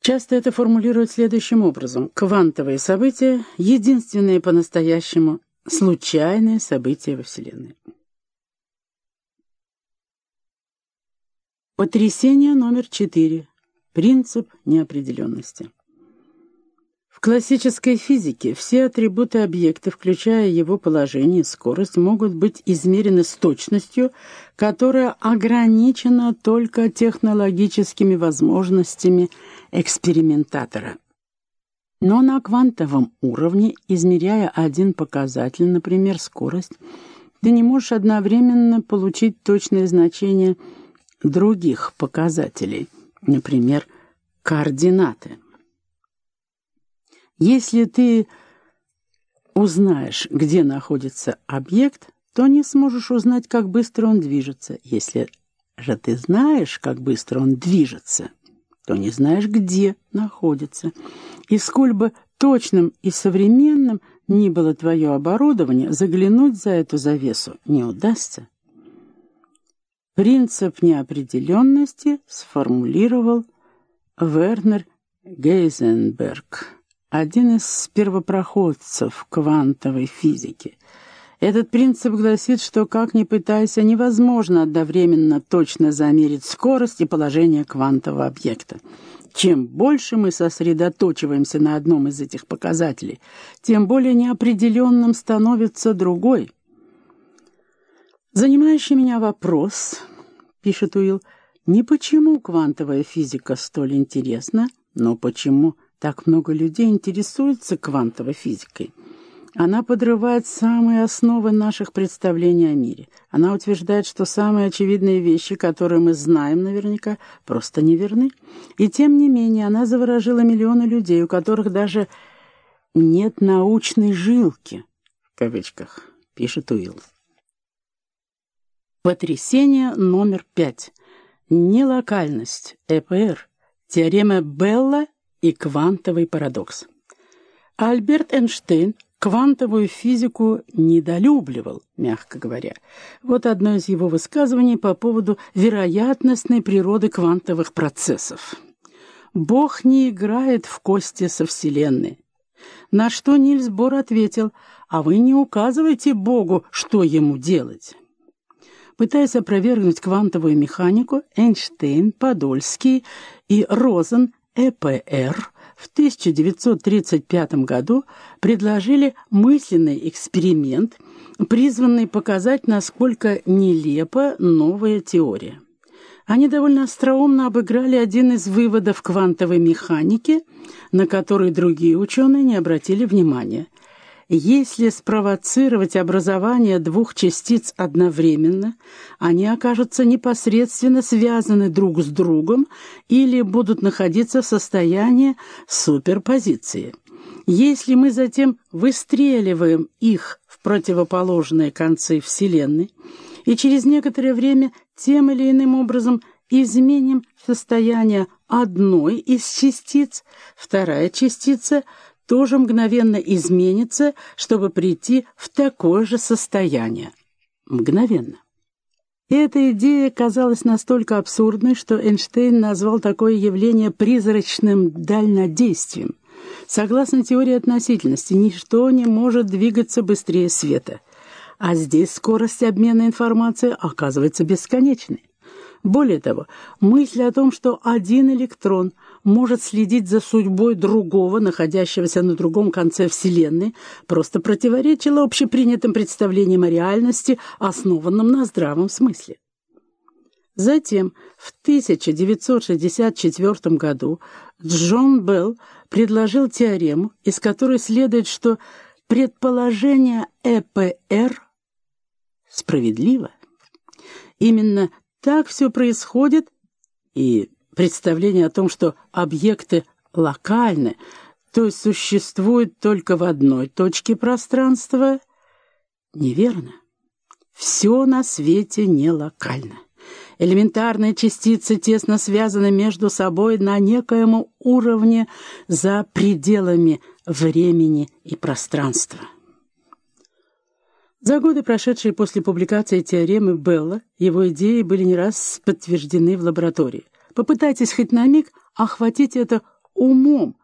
Часто это формулируют следующим образом. Квантовые события — единственные по-настоящему случайные события во Вселенной. Потрясение номер четыре. Принцип неопределенности. В классической физике все атрибуты объекта, включая его положение и скорость, могут быть измерены с точностью, которая ограничена только технологическими возможностями экспериментатора. Но на квантовом уровне, измеряя один показатель, например, скорость, ты не можешь одновременно получить точное значение других показателей, например, координаты. Если ты узнаешь, где находится объект, то не сможешь узнать, как быстро он движется. Если же ты знаешь, как быстро он движется, то не знаешь, где находится. И сколь бы точным и современным ни было твое оборудование, заглянуть за эту завесу не удастся. Принцип неопределенности сформулировал Вернер Гейзенберг один из первопроходцев квантовой физики. Этот принцип гласит, что, как ни пытайся, невозможно одновременно точно замерить скорость и положение квантового объекта. Чем больше мы сосредоточиваемся на одном из этих показателей, тем более неопределенным становится другой. «Занимающий меня вопрос, — пишет Уилл, — не почему квантовая физика столь интересна, но почему так много людей интересуется квантовой физикой. Она подрывает самые основы наших представлений о мире. Она утверждает, что самые очевидные вещи, которые мы знаем наверняка, просто неверны. И тем не менее она заворожила миллионы людей, у которых даже «нет научной жилки», в кавычках, пишет Уилл. Потрясение номер пять. Нелокальность, ЭПР, теорема Белла и квантовый парадокс. Альберт Эйнштейн квантовую физику недолюбливал, мягко говоря. Вот одно из его высказываний по поводу вероятностной природы квантовых процессов. «Бог не играет в кости со Вселенной». На что Нильс Бор ответил, «А вы не указывайте Богу, что ему делать». Пытаясь опровергнуть квантовую механику, Эйнштейн, Подольский и Розен ЭПР в 1935 году предложили мысленный эксперимент, призванный показать, насколько нелепа новая теория. Они довольно остроумно обыграли один из выводов квантовой механики, на который другие ученые не обратили внимания – если спровоцировать образование двух частиц одновременно, они окажутся непосредственно связаны друг с другом или будут находиться в состоянии суперпозиции. Если мы затем выстреливаем их в противоположные концы Вселенной и через некоторое время тем или иным образом изменим состояние одной из частиц, вторая частица – тоже мгновенно изменится, чтобы прийти в такое же состояние. Мгновенно. Эта идея казалась настолько абсурдной, что Эйнштейн назвал такое явление призрачным дальнодействием. Согласно теории относительности, ничто не может двигаться быстрее света. А здесь скорость обмена информацией оказывается бесконечной. Более того, мысль о том, что один электрон может следить за судьбой другого, находящегося на другом конце Вселенной, просто противоречила общепринятым представлениям о реальности, основанным на здравом смысле. Затем, в 1964 году, Джон Белл предложил теорему, из которой следует, что предположение ЭПР справедливо. Именно так все происходит, и представление о том, что объекты локальны, то есть существуют только в одной точке пространства, неверно. Все на свете не локально. Элементарные частицы тесно связаны между собой на некоем уровне за пределами времени и пространства. За годы, прошедшие после публикации теоремы Белла, его идеи были не раз подтверждены в лаборатории. Попытайтесь хоть на миг охватить это умом,